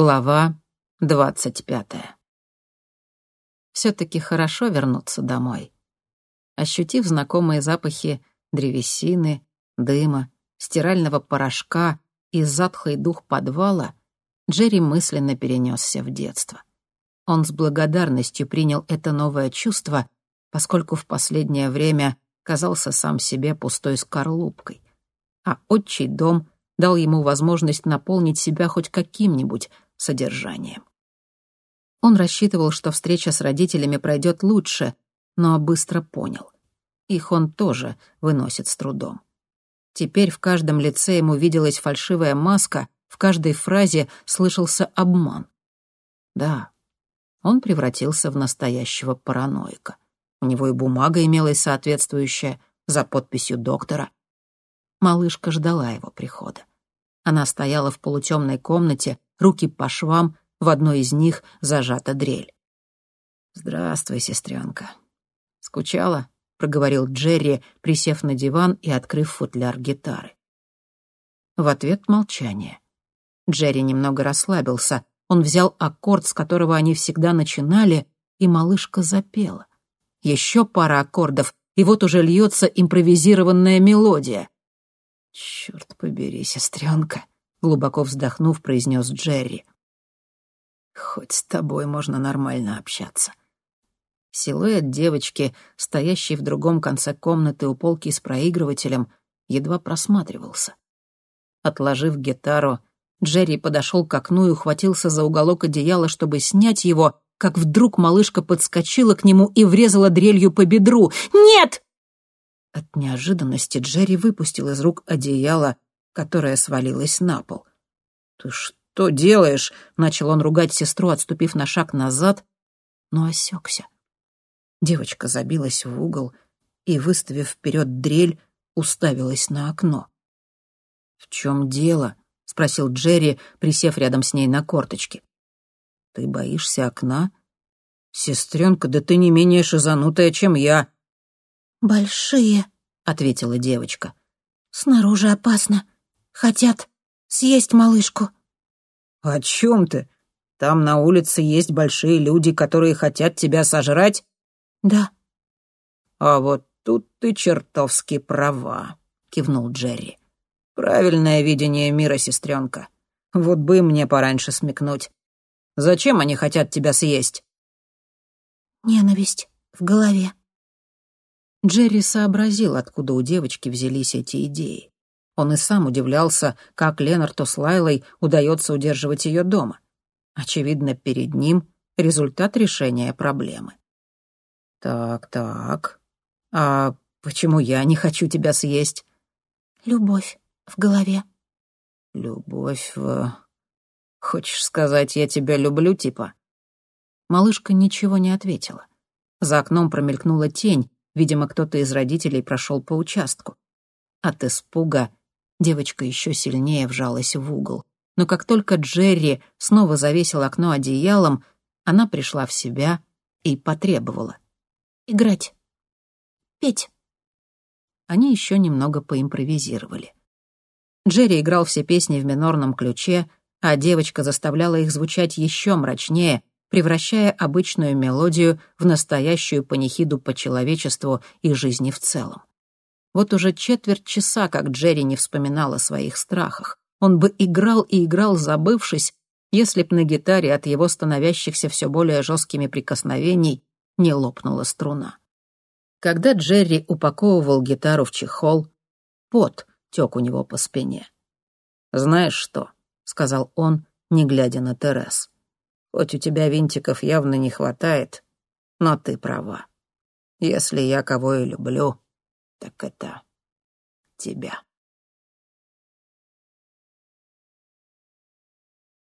Глава двадцать пятая. Все-таки хорошо вернуться домой. Ощутив знакомые запахи древесины, дыма, стирального порошка и затхлый дух подвала, Джерри мысленно перенесся в детство. Он с благодарностью принял это новое чувство, поскольку в последнее время казался сам себе пустой скорлупкой. А отчий дом — дал ему возможность наполнить себя хоть каким-нибудь содержанием. Он рассчитывал, что встреча с родителями пройдет лучше, но быстро понял. Их он тоже выносит с трудом. Теперь в каждом лице ему виделась фальшивая маска, в каждой фразе слышался обман. Да, он превратился в настоящего параноика. У него и бумага имелась соответствующая, за подписью доктора. Малышка ждала его прихода. Она стояла в полутемной комнате, руки по швам, в одной из них зажата дрель. «Здравствуй, сестренка». «Скучала?» — проговорил Джерри, присев на диван и открыв футляр гитары. В ответ молчание. Джерри немного расслабился. Он взял аккорд, с которого они всегда начинали, и малышка запела. Еще пара аккордов, и вот уже льется импровизированная мелодия. «Черт побери, сестренка», — глубоко вздохнув, произнес Джерри. «Хоть с тобой можно нормально общаться». Силуэт девочки, стоящей в другом конце комнаты у полки с проигрывателем, едва просматривался. Отложив гитару, Джерри подошел к окну и ухватился за уголок одеяла, чтобы снять его, как вдруг малышка подскочила к нему и врезала дрелью по бедру. «Нет!» От неожиданности Джерри выпустил из рук одеяло, которое свалилось на пол. «Ты что делаешь?» — начал он ругать сестру, отступив на шаг назад, но осекся. Девочка забилась в угол и, выставив вперед дрель, уставилась на окно. «В чем дело?» — спросил Джерри, присев рядом с ней на корточке. «Ты боишься окна? Сестренка, да ты не менее шизанутая, чем я. «Большие», — ответила девочка. «Снаружи опасно. Хотят съесть малышку». «О чем ты? Там на улице есть большие люди, которые хотят тебя сожрать?» «Да». «А вот тут ты чертовски права», — кивнул Джерри. «Правильное видение мира, сестренка. Вот бы мне пораньше смекнуть. Зачем они хотят тебя съесть?» «Ненависть в голове», Джерри сообразил, откуда у девочки взялись эти идеи. Он и сам удивлялся, как Ленарту с Лайлой удается удерживать ее дома. Очевидно, перед ним результат решения проблемы. «Так, так. А почему я не хочу тебя съесть?» «Любовь в голове». «Любовь в... Хочешь сказать, я тебя люблю, типа?» Малышка ничего не ответила. За окном промелькнула тень, Видимо, кто-то из родителей прошел по участку. От испуга девочка еще сильнее вжалась в угол. Но как только Джерри снова завесил окно одеялом, она пришла в себя и потребовала. «Играть. Петь». Они еще немного поимпровизировали. Джерри играл все песни в минорном ключе, а девочка заставляла их звучать еще мрачнее, превращая обычную мелодию в настоящую панихиду по человечеству и жизни в целом. Вот уже четверть часа, как Джерри не вспоминал о своих страхах. Он бы играл и играл, забывшись, если б на гитаре от его становящихся все более жесткими прикосновений не лопнула струна. Когда Джерри упаковывал гитару в чехол, пот тек у него по спине. «Знаешь что?» — сказал он, не глядя на Терес. Хоть у тебя винтиков явно не хватает, но ты права. Если я кого и люблю, так это тебя.